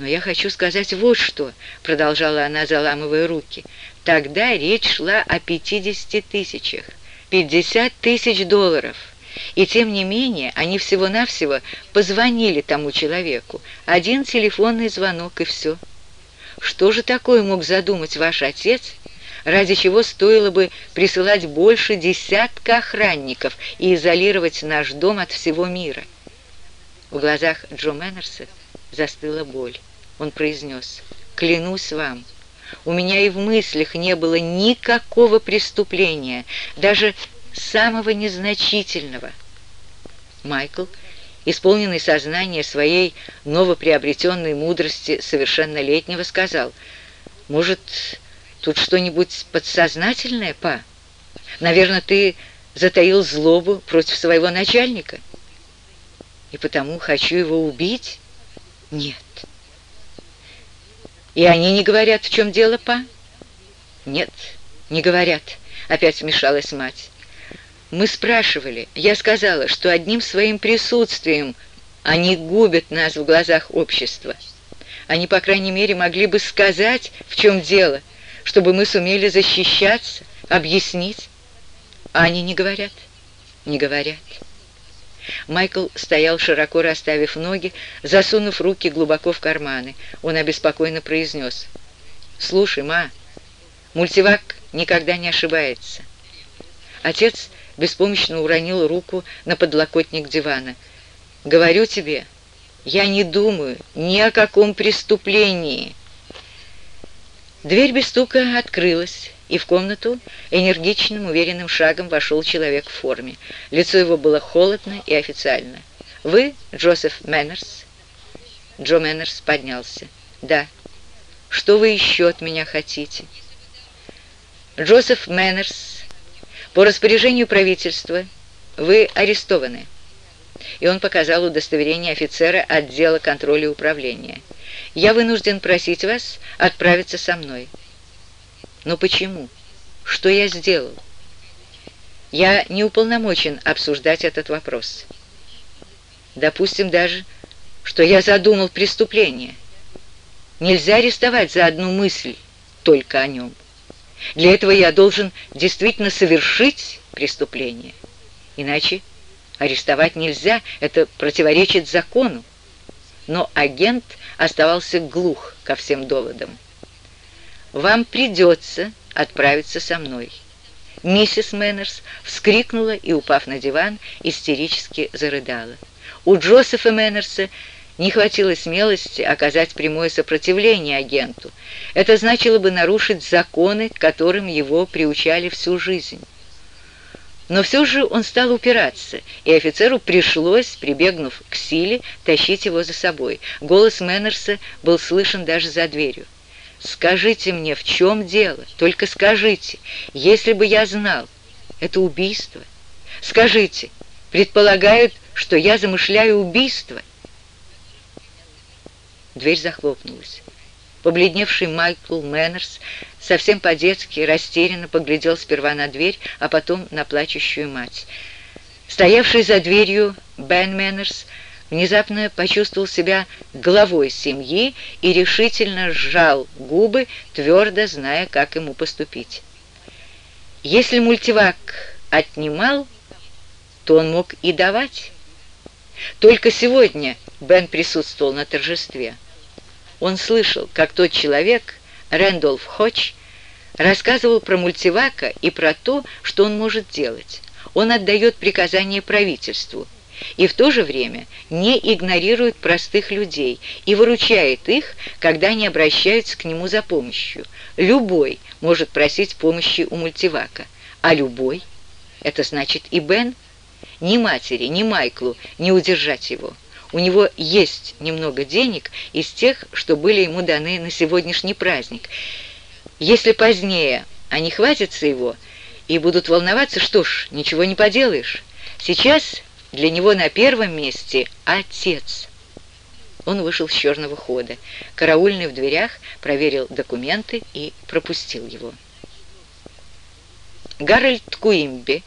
«Но я хочу сказать вот что», — продолжала она, заламывая руки. «Тогда речь шла о пятидесяти тысячах. Пятьдесят тысяч долларов. И тем не менее они всего-навсего позвонили тому человеку. Один телефонный звонок и все. Что же такое мог задумать ваш отец, ради чего стоило бы присылать больше десятка охранников и изолировать наш дом от всего мира?» В глазах Джо Мэннерса застыла боль. Он произнес, «Клянусь вам, у меня и в мыслях не было никакого преступления, даже самого незначительного». Майкл, исполненный сознания своей новоприобретенной мудрости совершеннолетнего, сказал, «Может, тут что-нибудь подсознательное, па? Наверное, ты затаил злобу против своего начальника, и потому хочу его убить?» «Нет». «И они не говорят, в чем дело, па?» «Нет, не говорят», — опять вмешалась мать. «Мы спрашивали. Я сказала, что одним своим присутствием они губят нас в глазах общества. Они, по крайней мере, могли бы сказать, в чем дело, чтобы мы сумели защищаться, объяснить. А они не говорят, не говорят». Майкл стоял, широко расставив ноги, засунув руки глубоко в карманы. Он обеспокоенно произнес. «Слушай, ма, мультивак никогда не ошибается». Отец беспомощно уронил руку на подлокотник дивана. «Говорю тебе, я не думаю ни о каком преступлении». Дверь без стука открылась и в комнату энергичным, уверенным шагом вошел человек в форме. Лицо его было холодно и официально. «Вы Джозеф Мэннерс?» Джо Мэннерс поднялся. «Да. Что вы еще от меня хотите?» «Джозеф Мэннерс, по распоряжению правительства вы арестованы». И он показал удостоверение офицера отдела контроля управления. «Я вынужден просить вас отправиться со мной». Но почему? Что я сделал? Я не уполномочен обсуждать этот вопрос. Допустим даже, что я задумал преступление. Нельзя арестовать за одну мысль только о нем. Для этого я должен действительно совершить преступление. Иначе арестовать нельзя, это противоречит закону. Но агент оставался глух ко всем доводам вам придется отправиться со мной». Миссис Мэннерс вскрикнула и, упав на диван, истерически зарыдала. У Джозефа Мэннерса не хватило смелости оказать прямое сопротивление агенту. Это значило бы нарушить законы, которым его приучали всю жизнь. Но все же он стал упираться, и офицеру пришлось, прибегнув к силе, тащить его за собой. Голос Мэннерса был слышен даже за дверью. Скажите мне, в чем дело? Только скажите, если бы я знал. Это убийство. Скажите, предполагают, что я замышляю убийство. Дверь захлопнулась. Побледневший Майкл Мэннерс совсем по-детски растерянно поглядел сперва на дверь, а потом на плачущую мать. Стоявший за дверью Бен Мэннерс внезапно почувствовал себя главой семьи и решительно сжал губы, твердо зная, как ему поступить. Если мультивак отнимал, то он мог и давать. Только сегодня Бен присутствовал на торжестве. Он слышал, как тот человек, Рэндолф Хоч, рассказывал про мультивака и про то, что он может делать. Он отдает приказания правительству – и в то же время не игнорирует простых людей и выручает их, когда они обращаются к нему за помощью. Любой может просить помощи у мультивака, а любой — это значит и Бен, ни матери, ни Майклу не удержать его. У него есть немного денег из тех, что были ему даны на сегодняшний праздник. Если позднее они хватятся его и будут волноваться, что ж, ничего не поделаешь. Сейчас для него на первом месте отец. Он вышел с черного хода. Караульный в дверях проверил документы и пропустил его. Гарольд Куимби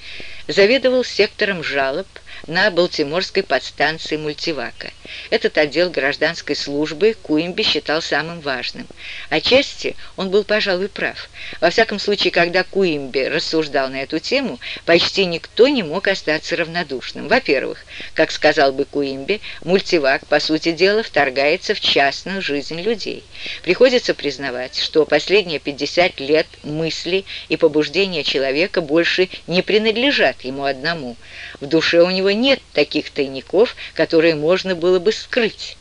заведовал сектором жалоб на Балтиморской подстанции Мультивака. Этот отдел гражданской службы Куимби считал самым важным. Отчасти он был, пожалуй, прав. Во всяком случае, когда Куимби рассуждал на эту тему, почти никто не мог остаться равнодушным. Во-первых, как сказал бы Куимби, Мультивак, по сути дела, вторгается в частную жизнь людей. Приходится признавать, что последние 50 лет мысли и побуждения человека больше не принадлежат ему одному. В душе у него нет таких тайников, которые можно было бы скрыть.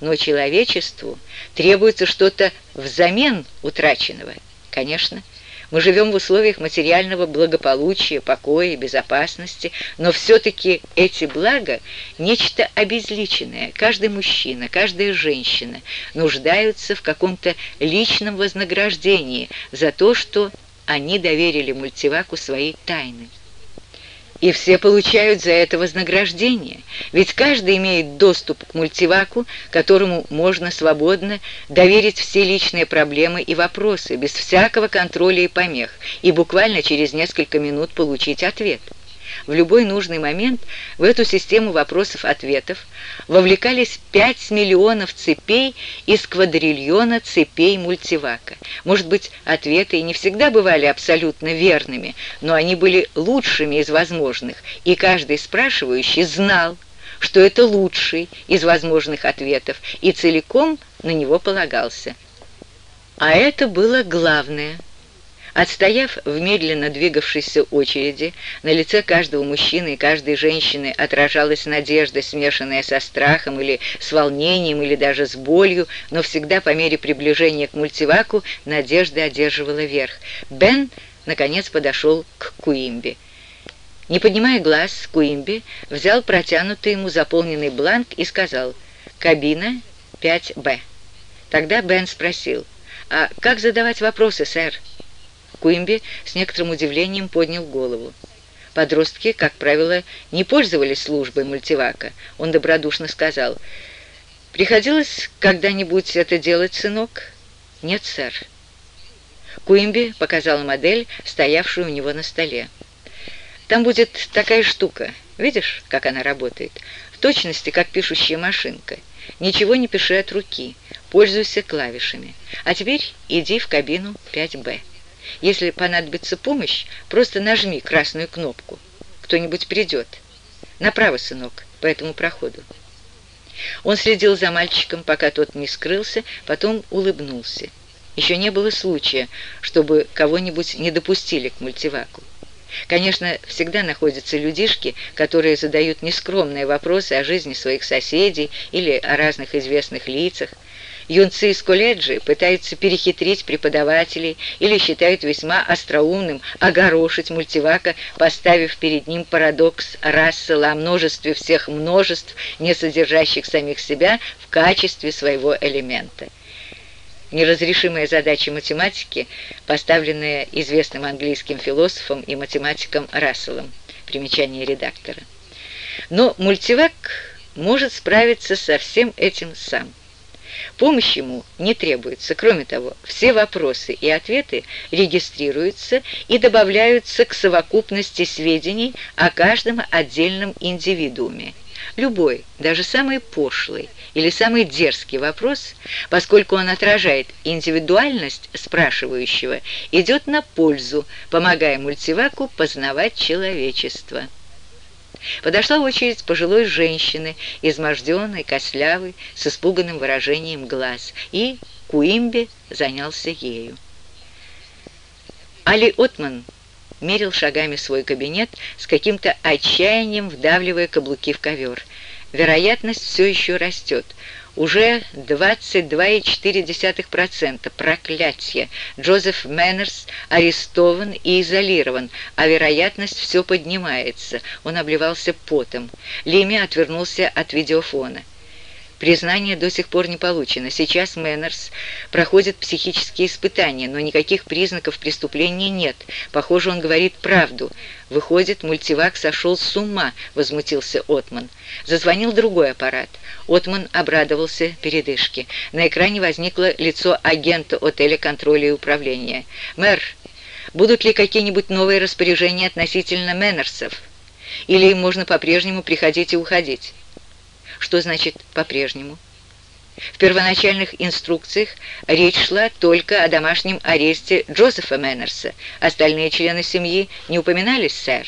Но человечеству требуется что-то взамен утраченного. Конечно, мы живем в условиях материального благополучия, покоя, безопасности, но все-таки эти блага – нечто обезличенное. Каждый мужчина, каждая женщина нуждаются в каком-то личном вознаграждении за то, что они доверили мультиваку свои тайны. И все получают за это вознаграждение, ведь каждый имеет доступ к мультиваку, которому можно свободно доверить все личные проблемы и вопросы, без всякого контроля и помех, и буквально через несколько минут получить ответ в любой нужный момент в эту систему вопросов-ответов вовлекались 5 миллионов цепей из квадриллиона цепей мультивака. Может быть, ответы и не всегда бывали абсолютно верными, но они были лучшими из возможных, и каждый спрашивающий знал, что это лучший из возможных ответов, и целиком на него полагался. А это было главное – Отстояв в медленно двигавшейся очереди, на лице каждого мужчины и каждой женщины отражалась надежда, смешанная со страхом или с волнением, или даже с болью, но всегда по мере приближения к мультиваку надежда одерживала верх. Бен, наконец, подошел к Куимби. Не поднимая глаз, Куимби взял протянутый ему заполненный бланк и сказал «Кабина 5Б». Тогда Бен спросил «А как задавать вопросы, сэр?» Куимби с некоторым удивлением поднял голову. Подростки, как правило, не пользовались службой мультивака. Он добродушно сказал, «Приходилось когда-нибудь это делать, сынок?» «Нет, сэр». Куимби показал модель, стоявшую у него на столе. «Там будет такая штука. Видишь, как она работает? В точности, как пишущая машинка. Ничего не пиши от руки. Пользуйся клавишами. А теперь иди в кабину 5Б». Если понадобится помощь, просто нажми красную кнопку. Кто-нибудь придет. Направо, сынок, по этому проходу. Он следил за мальчиком, пока тот не скрылся, потом улыбнулся. Еще не было случая, чтобы кого-нибудь не допустили к мультиваку. Конечно, всегда находятся людишки, которые задают нескромные вопросы о жизни своих соседей или о разных известных лицах, Юнцы из колледжа пытаются перехитрить преподавателей или считают весьма остроумным огорошить мультивака, поставив перед ним парадокс Рассела о множестве всех множеств, не содержащих самих себя в качестве своего элемента. Неразрешимая задача математики, поставленная известным английским философом и математиком Расселом. Примечание редактора. Но мультивак может справиться со всем этим сам. Помощь ему не требуется. Кроме того, все вопросы и ответы регистрируются и добавляются к совокупности сведений о каждом отдельном индивидууме. Любой, даже самый пошлый или самый дерзкий вопрос, поскольку он отражает индивидуальность спрашивающего, идет на пользу, помогая мультиваку познавать человечество. Подошла очередь пожилой женщины, изможденной, кослявой, с испуганным выражением глаз, и Куимби занялся ею. Али Отман мерил шагами свой кабинет с каким-то отчаянием, вдавливая каблуки в ковер. Вероятность все еще растет. Уже 22,4%. Проклятие. Джозеф Мэннерс арестован и изолирован, а вероятность все поднимается. Он обливался потом. Лими отвернулся от видеофона. Признание до сих пор не получено. Сейчас Мэннерс проходит психические испытания, но никаких признаков преступления нет. Похоже, он говорит правду. Выходит, мультивак сошел с ума, возмутился Отман. Зазвонил другой аппарат. Отман обрадовался передышке. На экране возникло лицо агента отеля контроля и управления. «Мэр, будут ли какие-нибудь новые распоряжения относительно Мэннерсов?» Или им можно по-прежнему приходить и уходить? Что значит «по-прежнему»? В первоначальных инструкциях речь шла только о домашнем аресте Джозефа Мэннерса. Остальные члены семьи не упоминались, сэр.